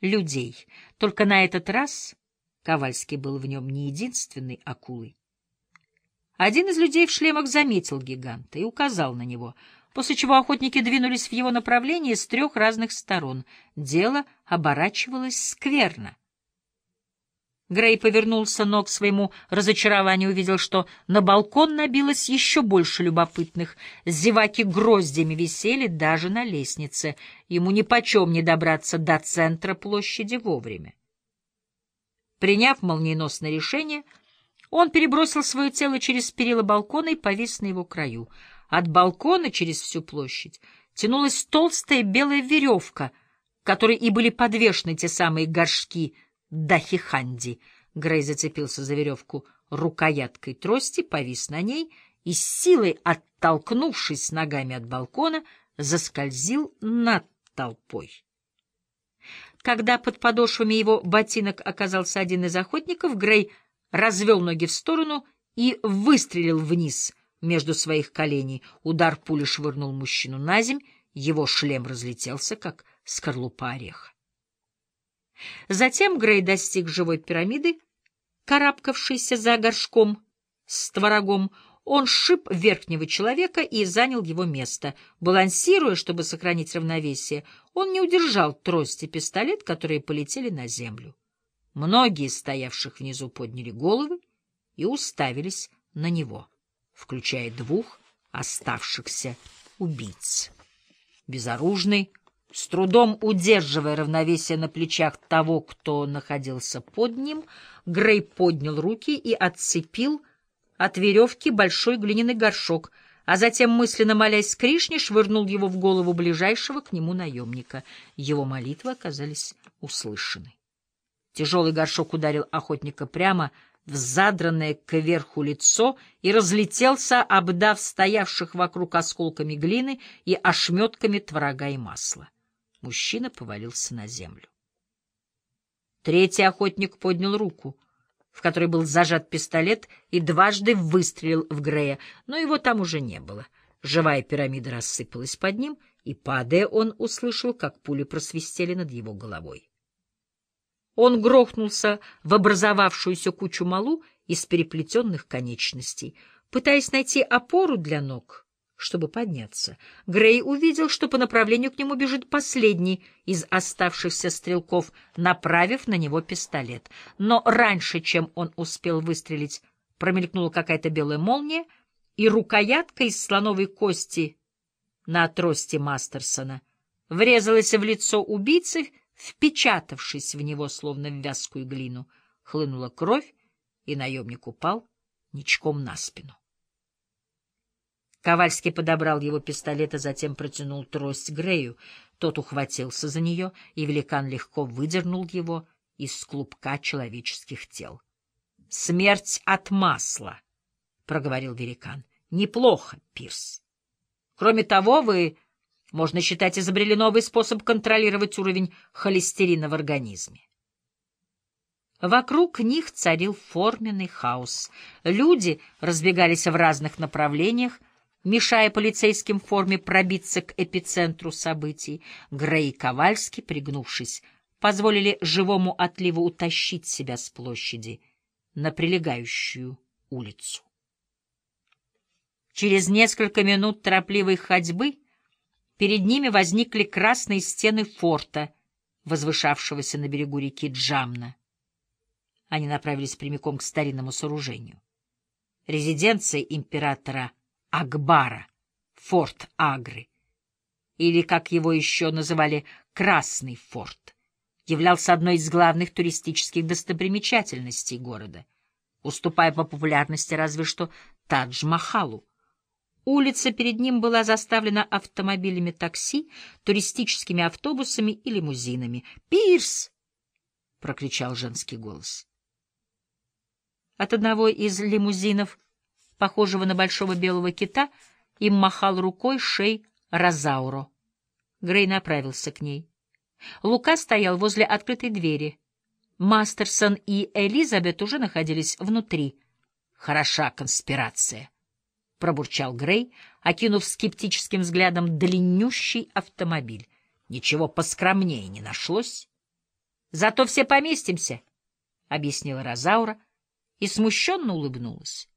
людей. Только на этот раз Ковальский был в нем не единственной акулой. Один из людей в шлемах заметил гиганта и указал на него, после чего охотники двинулись в его направлении с трех разных сторон. Дело оборачивалось скверно. Грей повернулся, но к своему разочарованию увидел, что на балкон набилось еще больше любопытных. Зеваки гроздями висели даже на лестнице. Ему нипочем не добраться до центра площади вовремя. Приняв молниеносное решение, он перебросил свое тело через перила балкона и повис на его краю. От балкона через всю площадь тянулась толстая белая веревка, которой и были подвешены те самые горшки — Дахиханди. Грей зацепился за веревку рукояткой трости, повис на ней и, с силой оттолкнувшись ногами от балкона, заскользил над толпой. Когда под подошвами его ботинок оказался один из охотников, Грей развел ноги в сторону и выстрелил вниз между своих коленей. Удар пули швырнул мужчину на земь, его шлем разлетелся, как скорлупа ореха. Затем Грей достиг живой пирамиды, карабкавшейся за горшком с творогом. Он шип верхнего человека и занял его место. Балансируя, чтобы сохранить равновесие, он не удержал трость и пистолет, которые полетели на землю. Многие стоявших внизу подняли головы и уставились на него, включая двух оставшихся убийц. Безоружный, с трудом удерживая равновесие на плечах того, кто находился под ним, Грей поднял руки и отцепил от веревки большой глиняный горшок, а затем, мысленно молясь Кришне, швырнул его в голову ближайшего к нему наемника. Его молитвы оказались услышаны. Тяжелый горшок ударил охотника прямо в задранное кверху лицо и разлетелся, обдав стоявших вокруг осколками глины и ошметками творога и масла. Мужчина повалился на землю. Третий охотник поднял руку, в которой был зажат пистолет, и дважды выстрелил в Грея, но его там уже не было. Живая пирамида рассыпалась под ним, и, падая, он услышал, как пули просвистели над его головой. Он грохнулся в образовавшуюся кучу малу из переплетенных конечностей, пытаясь найти опору для ног — чтобы подняться. Грей увидел, что по направлению к нему бежит последний из оставшихся стрелков, направив на него пистолет. Но раньше, чем он успел выстрелить, промелькнула какая-то белая молния, и рукоятка из слоновой кости на трости Мастерсона врезалась в лицо убийцы, впечатавшись в него, словно в вязкую глину. Хлынула кровь, и наемник упал ничком на спину. Ковальский подобрал его пистолет, а затем протянул трость Грею. Тот ухватился за нее, и великан легко выдернул его из клубка человеческих тел. — Смерть от масла, — проговорил великан. — Неплохо, Пирс. Кроме того, вы, можно считать, изобрели новый способ контролировать уровень холестерина в организме. Вокруг них царил форменный хаос. Люди разбегались в разных направлениях, мешая полицейским форме пробиться к эпицентру событий. Грей и Ковальский, пригнувшись, позволили живому отливу утащить себя с площади на прилегающую улицу. Через несколько минут торопливой ходьбы перед ними возникли красные стены форта, возвышавшегося на берегу реки Джамна. Они направились прямиком к старинному сооружению. Резиденция императора Акбара, форт Агры, или, как его еще называли, Красный форт, являлся одной из главных туристических достопримечательностей города, уступая по популярности разве что Тадж-Махалу. Улица перед ним была заставлена автомобилями такси, туристическими автобусами и лимузинами. «Пирс!» — прокричал женский голос. От одного из лимузинов похожего на большого белого кита, им махал рукой шей Розауро. Грей направился к ней. Лука стоял возле открытой двери. Мастерсон и Элизабет уже находились внутри. «Хороша конспирация», — пробурчал Грей, окинув скептическим взглядом длиннющий автомобиль. «Ничего поскромнее не нашлось». Зато все поместимся, — объяснила Розаура и смущенно улыбнулась.